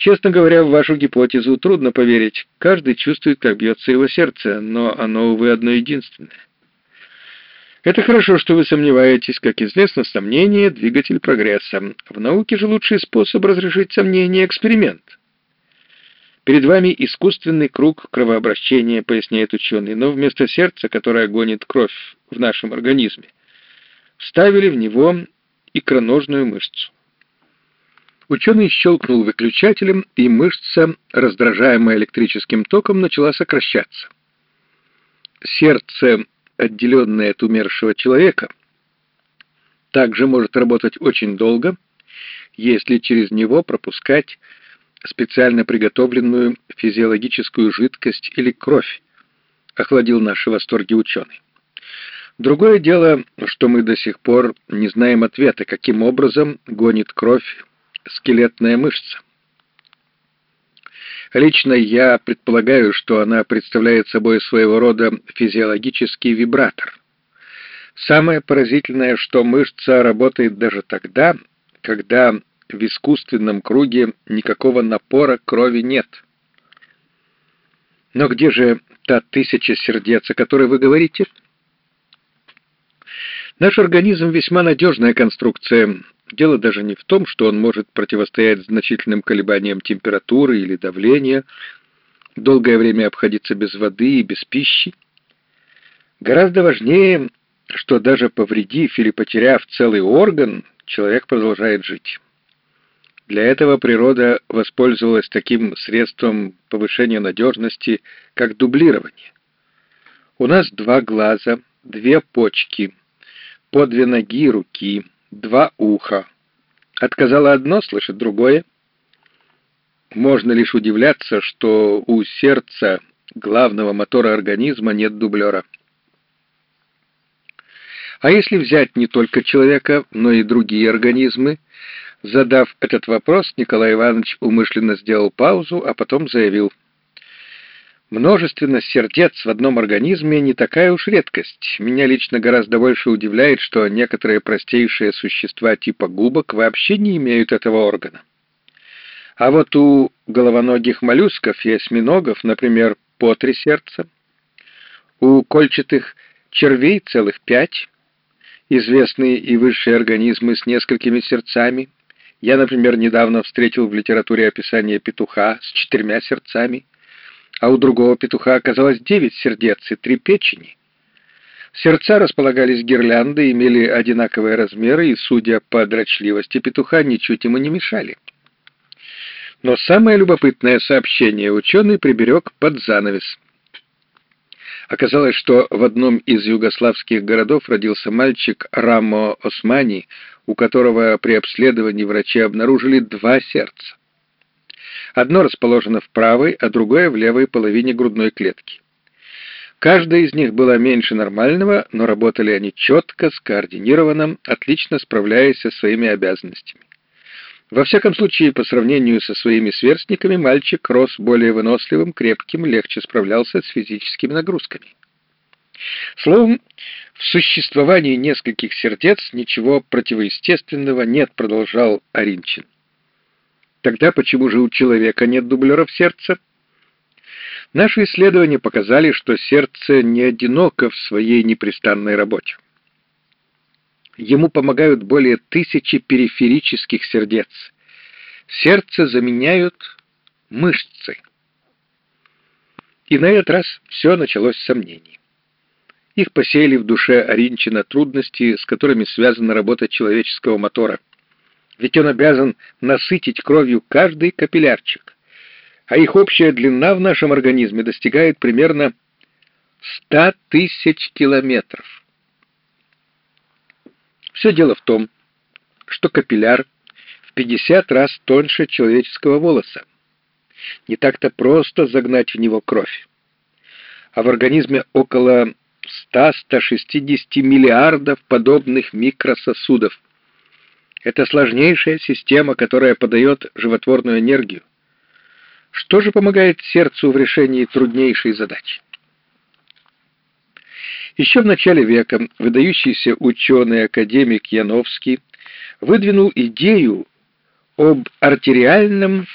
Честно говоря, в вашу гипотезу трудно поверить. Каждый чувствует, как бьется его сердце, но оно, увы, одно единственное. Это хорошо, что вы сомневаетесь. Как известно, сомнение — двигатель прогресса. В науке же лучший способ разрешить сомнение — эксперимент. Перед вами искусственный круг кровообращения, поясняет ученый, но вместо сердца, которое гонит кровь в нашем организме, вставили в него икроножную мышцу. Ученый щелкнул выключателем, и мышца, раздражаемая электрическим током, начала сокращаться. Сердце отделенное от умершего человека, также может работать очень долго, если через него пропускать специально приготовленную физиологическую жидкость или кровь, охладил наши восторги ученый. Другое дело, что мы до сих пор не знаем ответа, каким образом гонит кровь скелетная мышца. Лично я предполагаю, что она представляет собой своего рода физиологический вибратор. Самое поразительное, что мышца работает даже тогда, когда в искусственном круге никакого напора крови нет. Но где же та тысяча сердец, о которой вы говорите? Наш организм весьма надежная конструкция, Дело даже не в том, что он может противостоять значительным колебаниям температуры или давления, долгое время обходиться без воды и без пищи. Гораздо важнее, что даже повредив или потеряв целый орган, человек продолжает жить. Для этого природа воспользовалась таким средством повышения надежности, как дублирование. У нас два глаза, две почки, по две ноги руки — два уха. Отказало одно, слышит другое. Можно лишь удивляться, что у сердца главного мотора организма нет дублера. А если взять не только человека, но и другие организмы, задав этот вопрос, Николай Иванович умышленно сделал паузу, а потом заявил – Множественность сердец в одном организме не такая уж редкость. Меня лично гораздо больше удивляет, что некоторые простейшие существа типа губок вообще не имеют этого органа. А вот у головоногих моллюсков и осьминогов, например, по три сердца. У кольчатых червей целых пять. Известные и высшие организмы с несколькими сердцами. Я, например, недавно встретил в литературе описание петуха с четырьмя сердцами а у другого петуха оказалось девять сердец и три печени. Сердца располагались гирлянды, имели одинаковые размеры и, судя по дрочливости петуха, ничуть ему не мешали. Но самое любопытное сообщение ученый приберег под занавес. Оказалось, что в одном из югославских городов родился мальчик Рамо Османи, у которого при обследовании врачи обнаружили два сердца. Одно расположено в правой, а другое в левой половине грудной клетки. Каждая из них была меньше нормального, но работали они четко, скоординированно, отлично справляясь со своими обязанностями. Во всяком случае, по сравнению со своими сверстниками, мальчик рос более выносливым, крепким, легче справлялся с физическими нагрузками. Словом, в существовании нескольких сердец ничего противоестественного нет, продолжал Аринчин. Тогда почему же у человека нет дублеров сердца? Наши исследования показали, что сердце не одиноко в своей непрестанной работе. Ему помогают более тысячи периферических сердец. Сердце заменяют мышцы. И на этот раз все началось с сомнений. Их посеяли в душе Оринчина трудности, с которыми связана работа человеческого мотора – ведь он обязан насытить кровью каждый капиллярчик, а их общая длина в нашем организме достигает примерно 100 тысяч километров. Все дело в том, что капилляр в 50 раз тоньше человеческого волоса. Не так-то просто загнать в него кровь. А в организме около 100-160 миллиардов подобных микрососудов – это сложнейшая система, которая подает животворную энергию. Что же помогает сердцу в решении труднейшей задачи? Еще в начале века выдающийся ученый-академик Яновский выдвинул идею об артериальном